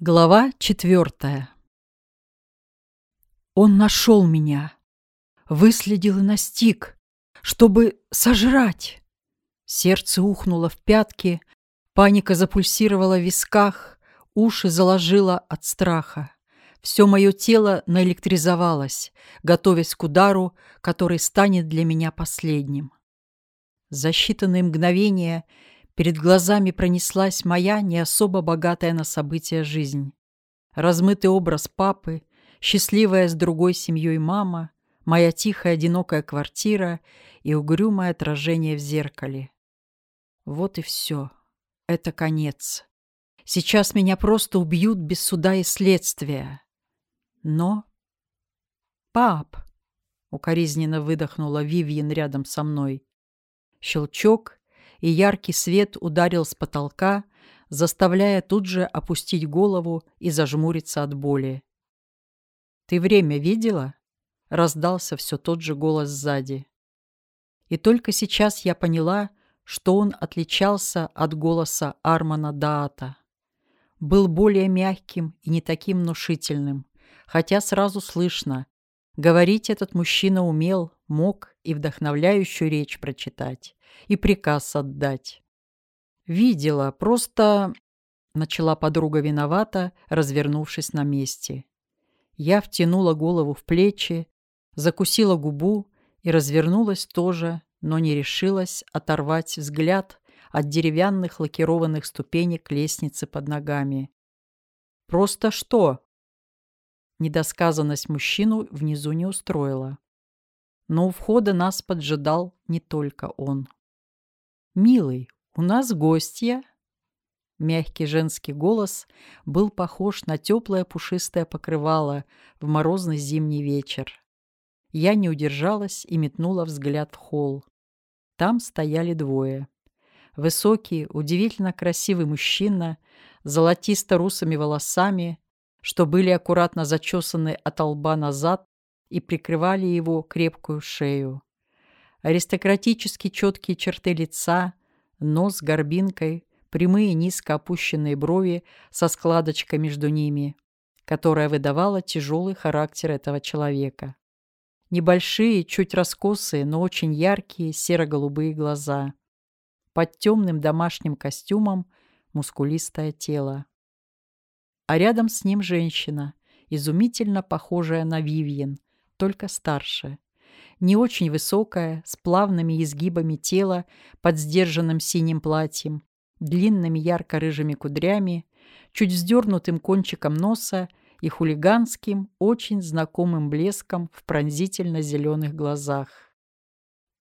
Глава четвертая Он нашел меня, выследил и настиг, чтобы сожрать. Сердце ухнуло в пятки, паника запульсировала в висках, уши заложило от страха. Все мое тело наэлектризовалось, готовясь к удару, который станет для меня последним. За считанные мгновения перед глазами пронеслась моя не особо богатая на события жизнь. Размытый образ папы, счастливая с другой семьей мама, моя тихая одинокая квартира и угрюмое отражение в зеркале. Вот и все. Это конец. Сейчас меня просто убьют без суда и следствия. Но... «Пап!» — укоризненно выдохнула Вивьен рядом со мной. Щелчок, и яркий свет ударил с потолка, заставляя тут же опустить голову и зажмуриться от боли. «Ты время видела?» — раздался все тот же голос сзади. И только сейчас я поняла, что он отличался от голоса Армана Даата. Был более мягким и не таким внушительным, хотя сразу слышно. Говорить этот мужчина умел, мог и вдохновляющую речь прочитать, и приказ отдать. «Видела, просто...» — начала подруга виновата, развернувшись на месте. Я втянула голову в плечи, закусила губу и развернулась тоже, но не решилась оторвать взгляд от деревянных лакированных ступенек лестницы под ногами. «Просто что?» Недосказанность мужчину внизу не устроила. Но у входа нас поджидал не только он. «Милый, у нас гостья!» Мягкий женский голос был похож на теплое пушистое покрывало в морозный зимний вечер. Я не удержалась и метнула взгляд в холл. Там стояли двое. Высокий, удивительно красивый мужчина с золотисто-русыми волосами, что были аккуратно зачесаны от лба назад и прикрывали его крепкую шею. Аристократически четкие черты лица, нос с горбинкой, прямые низко опущенные брови со складочкой между ними, которая выдавала тяжелый характер этого человека. Небольшие, чуть раскосые, но очень яркие серо-голубые глаза. Под темным домашним костюмом мускулистое тело. А рядом с ним женщина, изумительно похожая на Вивьен, только старше. Не очень высокая, с плавными изгибами тела под сдержанным синим платьем, длинными ярко-рыжими кудрями, чуть вздернутым кончиком носа и хулиганским, очень знакомым блеском в пронзительно-зеленых глазах.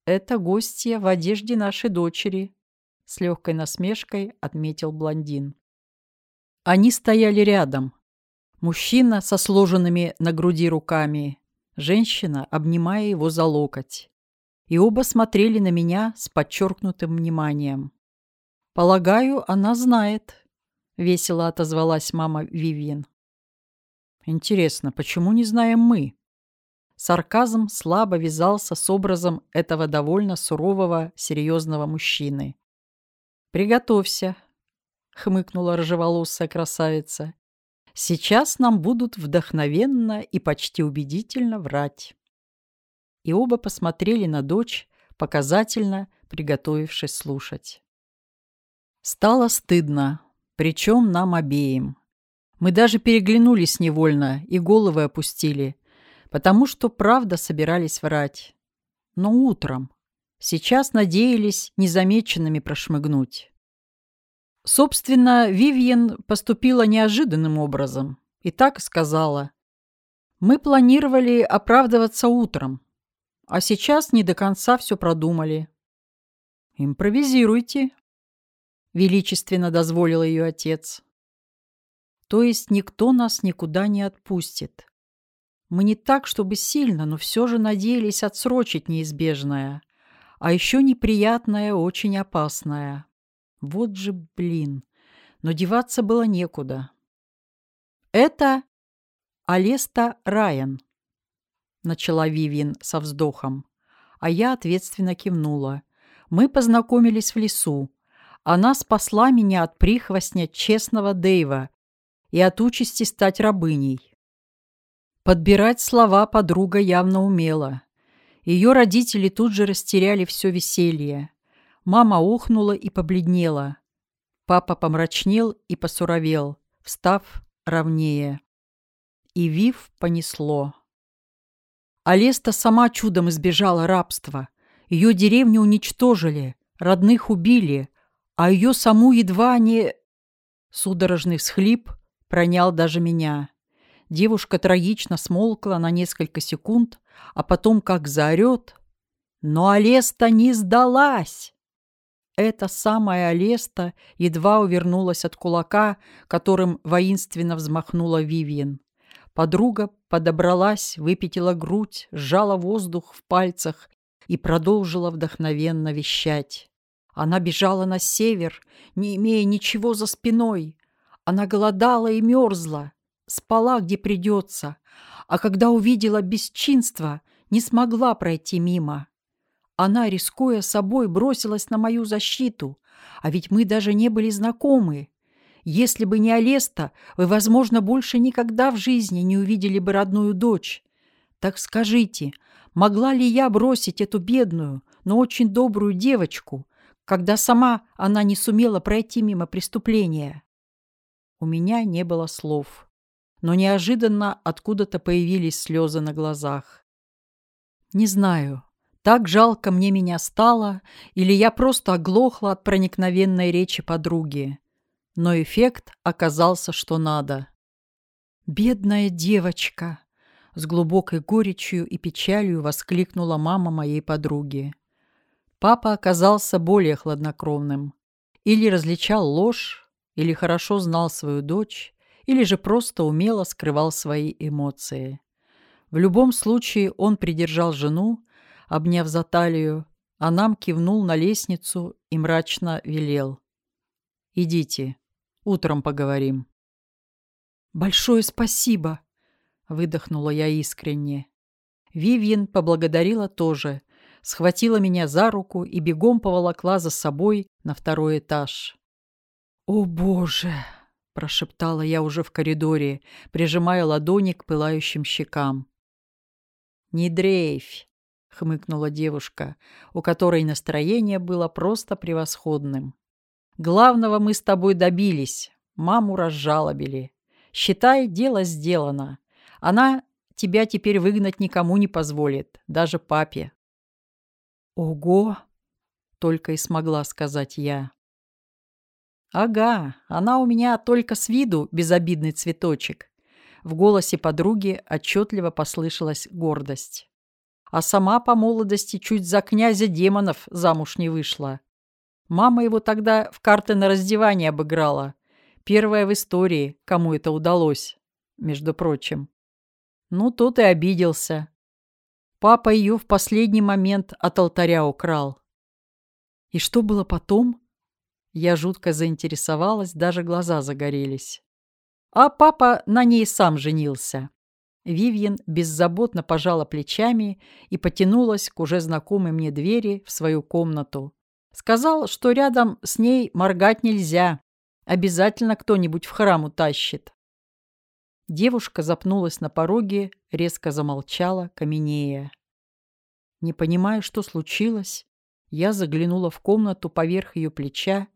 «Это гостья в одежде нашей дочери», — с легкой насмешкой отметил блондин. Они стояли рядом. Мужчина со сложенными на груди руками, женщина, обнимая его за локоть. И оба смотрели на меня с подчеркнутым вниманием. «Полагаю, она знает», — весело отозвалась мама Вивьен. Интересно, почему не знаем мы? Сарказм слабо вязался с образом этого довольно сурового, серьезного мужчины. «Приготовься», — хмыкнула рыжеволосая красавица. «Сейчас нам будут вдохновенно и почти убедительно врать». И оба посмотрели на дочь, показательно приготовившись слушать. Стало стыдно, причем нам обеим. Мы даже переглянулись невольно и головы опустили, потому что правда собирались врать. Но утром. Сейчас надеялись незамеченными прошмыгнуть. Собственно, Вивьен поступила неожиданным образом и так сказала. Мы планировали оправдываться утром, а сейчас не до конца все продумали. «Импровизируйте», — величественно дозволил ее отец. То есть никто нас никуда не отпустит. Мы не так, чтобы сильно, но все же надеялись отсрочить неизбежное. А еще неприятное, очень опасное. Вот же блин. Но деваться было некуда. Это Алеста Райан, начала Вивин со вздохом. А я ответственно кивнула. Мы познакомились в лесу. Она спасла меня от прихвостня честного Дэйва, и от участи стать рабыней. Подбирать слова подруга явно умела. Ее родители тут же растеряли все веселье. Мама ухнула и побледнела. Папа помрачнел и посуровел, встав ровнее. И Вив понесло. Алеста сама чудом избежала рабства. Ее деревню уничтожили, родных убили, а ее саму едва не... Судорожный всхлип пронял даже меня. Девушка трагично смолкла на несколько секунд, а потом как заорет. Но Алеста не сдалась! Эта самая Алеста едва увернулась от кулака, которым воинственно взмахнула Вивьен. Подруга подобралась, выпятила грудь, сжала воздух в пальцах и продолжила вдохновенно вещать. Она бежала на север, не имея ничего за спиной. Она голодала и мерзла, спала где придется, а когда увидела бесчинство, не смогла пройти мимо. Она, рискуя собой, бросилась на мою защиту, а ведь мы даже не были знакомы. Если бы не Алеста, вы, возможно, больше никогда в жизни не увидели бы родную дочь. Так скажите, могла ли я бросить эту бедную, но очень добрую девочку, когда сама она не сумела пройти мимо преступления? У меня не было слов но неожиданно откуда-то появились слезы на глазах. Не знаю, так жалко мне меня стало, или я просто оглохла от проникновенной речи подруги. Но эффект оказался что надо. «Бедная девочка!» — с глубокой горечью и печалью воскликнула мама моей подруги. Папа оказался более хладнокровным. Или различал ложь, или хорошо знал свою дочь, или же просто умело скрывал свои эмоции. В любом случае он придержал жену, обняв за талию, а нам кивнул на лестницу и мрачно велел. «Идите, утром поговорим». «Большое спасибо!» — выдохнула я искренне. Вивьен поблагодарила тоже, схватила меня за руку и бегом поволокла за собой на второй этаж. «О, Боже!» — прошептала я уже в коридоре, прижимая ладони к пылающим щекам. «Не дрейфь!» — хмыкнула девушка, у которой настроение было просто превосходным. «Главного мы с тобой добились, маму разжалобили. Считай, дело сделано. Она тебя теперь выгнать никому не позволит, даже папе». «Ого!» — только и смогла сказать я. «Ага, она у меня только с виду безобидный цветочек». В голосе подруги отчетливо послышалась гордость. А сама по молодости чуть за князя демонов замуж не вышла. Мама его тогда в карты на раздевание обыграла. Первая в истории, кому это удалось, между прочим. Ну, тот и обиделся. Папа ее в последний момент от алтаря украл. И что было потом? Я жутко заинтересовалась, даже глаза загорелись. А папа на ней сам женился. Вивьен беззаботно пожала плечами и потянулась к уже знакомой мне двери в свою комнату. Сказал, что рядом с ней моргать нельзя. Обязательно кто-нибудь в храм утащит. Девушка запнулась на пороге, резко замолчала, каменея. Не понимая, что случилось, я заглянула в комнату поверх ее плеча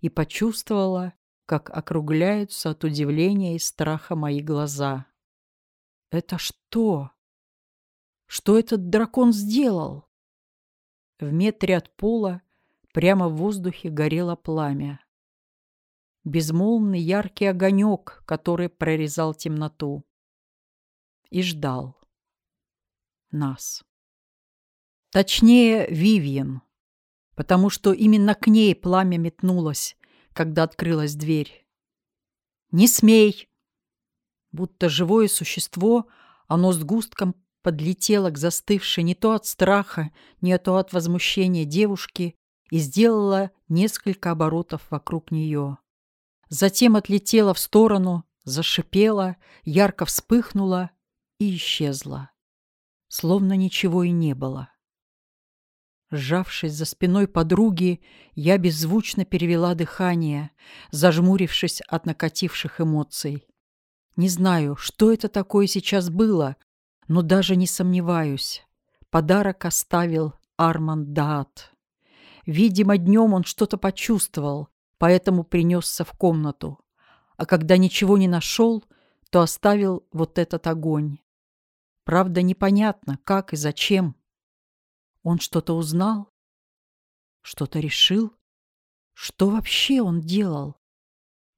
и почувствовала, как округляются от удивления и страха мои глаза. «Это что? Что этот дракон сделал?» В метре от пола прямо в воздухе горело пламя. Безмолвный яркий огонек, который прорезал темноту. И ждал. Нас. Точнее, Вивьен потому что именно к ней пламя метнулось, когда открылась дверь. «Не смей!» Будто живое существо, оно с густком подлетело к застывшей не то от страха, не то от возмущения девушки и сделало несколько оборотов вокруг нее. Затем отлетела в сторону, зашипела, ярко вспыхнула и исчезла, словно ничего и не было. Сжавшись за спиной подруги, я беззвучно перевела дыхание, зажмурившись от накативших эмоций. Не знаю, что это такое сейчас было, но даже не сомневаюсь. Подарок оставил Арман Даат. Видимо, днем он что-то почувствовал, поэтому принесся в комнату. А когда ничего не нашел, то оставил вот этот огонь. Правда, непонятно, как и зачем. Он что-то узнал? Что-то решил? Что вообще он делал?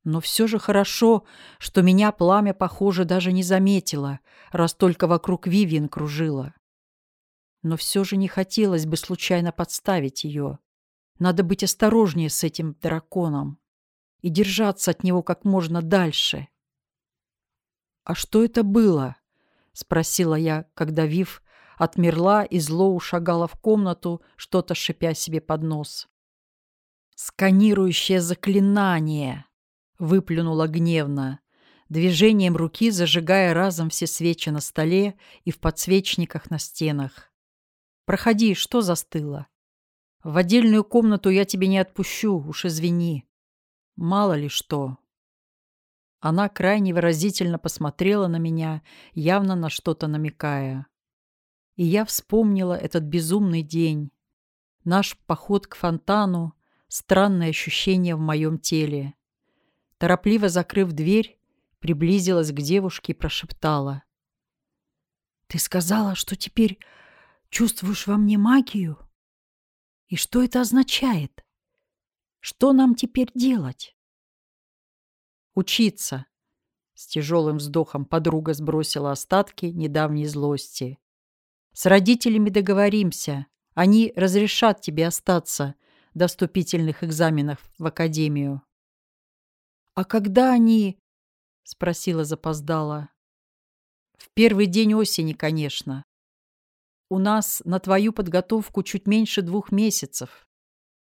Но все же хорошо, что меня пламя, похоже, даже не заметило, раз только вокруг Вивиан кружило. Но все же не хотелось бы случайно подставить ее. Надо быть осторожнее с этим драконом и держаться от него как можно дальше. «А что это было?» — спросила я, когда Вив отмерла и зло ушагала в комнату, что-то шипя себе под нос. «Сканирующее заклинание!» — выплюнула гневно, движением руки зажигая разом все свечи на столе и в подсвечниках на стенах. «Проходи, что застыло? В отдельную комнату я тебе не отпущу, уж извини. Мало ли что». Она крайне выразительно посмотрела на меня, явно на что-то намекая. И я вспомнила этот безумный день, наш поход к фонтану, странное ощущение в моем теле. Торопливо закрыв дверь, приблизилась к девушке и прошептала. «Ты сказала, что теперь чувствуешь во мне магию? И что это означает? Что нам теперь делать?» «Учиться!» С тяжелым вздохом подруга сбросила остатки недавней злости. «С родителями договоримся. Они разрешат тебе остаться до вступительных экзаменов в академию. «А когда они...» — спросила запоздала. «В первый день осени, конечно. У нас на твою подготовку чуть меньше двух месяцев.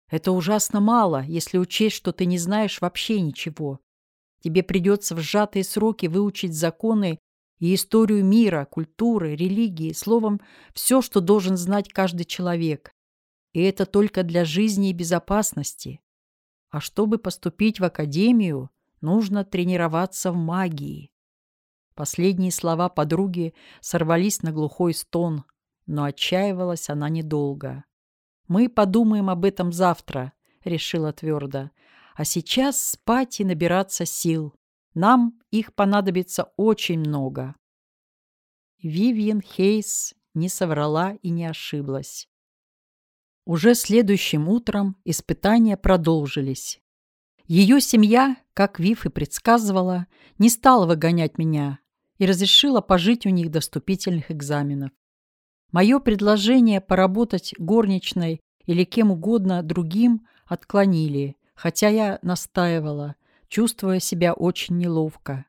Это ужасно мало, если учесть, что ты не знаешь вообще ничего. Тебе придется в сжатые сроки выучить законы и историю мира, культуры, религии, словом, все, что должен знать каждый человек. И это только для жизни и безопасности. А чтобы поступить в академию, нужно тренироваться в магии. Последние слова подруги сорвались на глухой стон, но отчаивалась она недолго. «Мы подумаем об этом завтра», — решила твердо. «А сейчас спать и набираться сил. Нам их понадобится очень много». Вивьен Хейс не соврала и не ошиблась. Уже следующим утром испытания продолжились. Ее семья, как Вив и предсказывала, не стала выгонять меня и разрешила пожить у них до вступительных экзаменов. Мое предложение поработать горничной или кем угодно другим отклонили, хотя я настаивала, чувствуя себя очень неловко.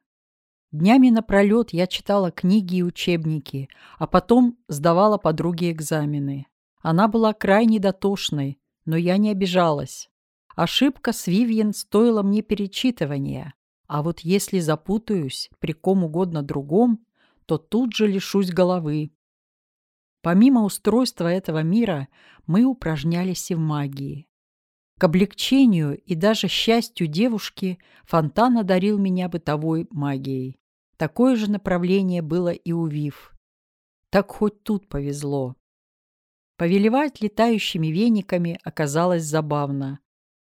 Днями напролет я читала книги и учебники, а потом сдавала подруге экзамены. Она была крайне дотошной, но я не обижалась. Ошибка с Вивьен стоила мне перечитывания, а вот если запутаюсь при ком угодно другом, то тут же лишусь головы. Помимо устройства этого мира, мы упражнялись и в магии. К облегчению и даже счастью девушки Фонтан одарил меня бытовой магией. Такое же направление было и у Вив. Так хоть тут повезло. Повелевать летающими вениками оказалось забавно.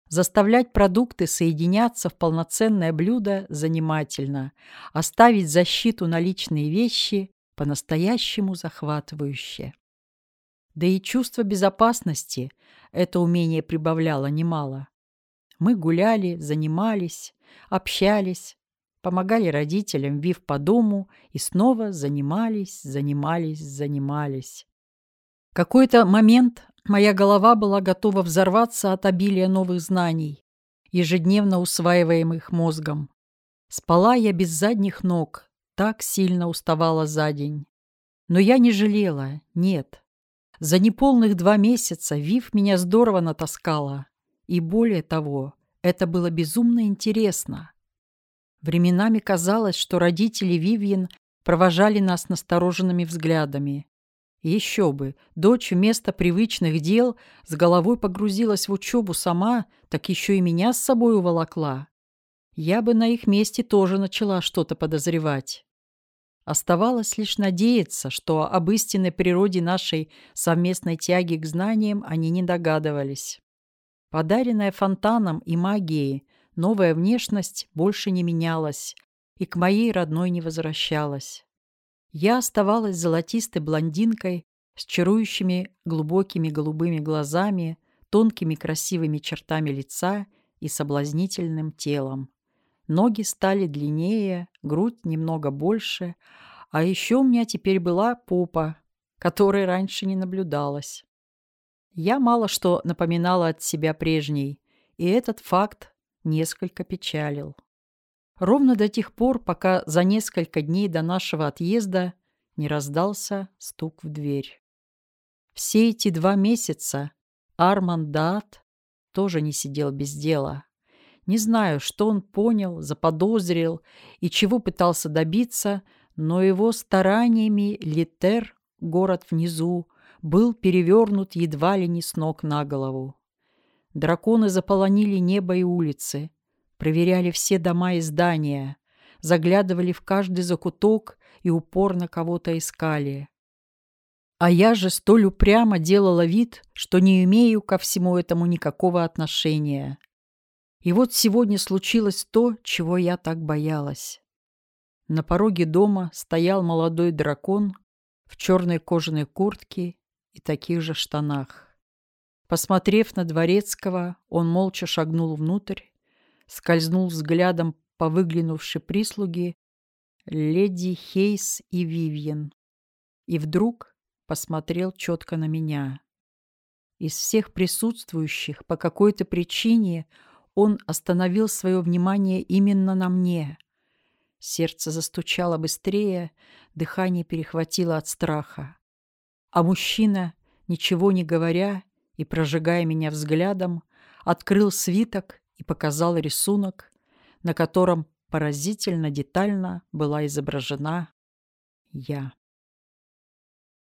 Заставлять продукты соединяться в полноценное блюдо занимательно. Оставить защиту на личные вещи по-настоящему захватывающе. Да и чувство безопасности это умение прибавляло немало. Мы гуляли, занимались, общались, помогали родителям, вив по дому, и снова занимались, занимались, занимались какой-то момент моя голова была готова взорваться от обилия новых знаний, ежедневно усваиваемых мозгом. Спала я без задних ног, так сильно уставала за день. Но я не жалела, нет. За неполных два месяца Вив меня здорово натаскала. И более того, это было безумно интересно. Временами казалось, что родители Вивьен провожали нас настороженными взглядами. Еще бы, дочь вместо привычных дел с головой погрузилась в учебу сама, так еще и меня с собой уволокла. Я бы на их месте тоже начала что-то подозревать. Оставалось лишь надеяться, что об истинной природе нашей совместной тяги к знаниям они не догадывались. Подаренная фонтаном и магией, новая внешность больше не менялась и к моей родной не возвращалась. Я оставалась золотистой блондинкой с чарующими глубокими голубыми глазами, тонкими красивыми чертами лица и соблазнительным телом. Ноги стали длиннее, грудь немного больше, а еще у меня теперь была попа, которой раньше не наблюдалось. Я мало что напоминала от себя прежней, и этот факт несколько печалил. Ровно до тех пор, пока за несколько дней до нашего отъезда не раздался стук в дверь. Все эти два месяца Арман Даат тоже не сидел без дела. Не знаю, что он понял, заподозрил и чего пытался добиться, но его стараниями Литер, город внизу, был перевернут едва ли не с ног на голову. Драконы заполонили небо и улицы, проверяли все дома и здания, заглядывали в каждый закуток и упорно кого-то искали. А я же столь упрямо делала вид, что не имею ко всему этому никакого отношения. И вот сегодня случилось то, чего я так боялась. На пороге дома стоял молодой дракон в черной кожаной куртке и таких же штанах. Посмотрев на Дворецкого, он молча шагнул внутрь, скользнул взглядом по выглянувшей прислуге леди Хейс и Вивьен. И вдруг посмотрел четко на меня. Из всех присутствующих по какой-то причине он остановил свое внимание именно на мне. Сердце застучало быстрее, дыхание перехватило от страха. А мужчина, ничего не говоря и прожигая меня взглядом, открыл свиток и показал рисунок, на котором поразительно детально была изображена я.